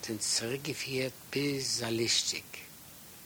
hat uns zurückgeführt bis Salistik.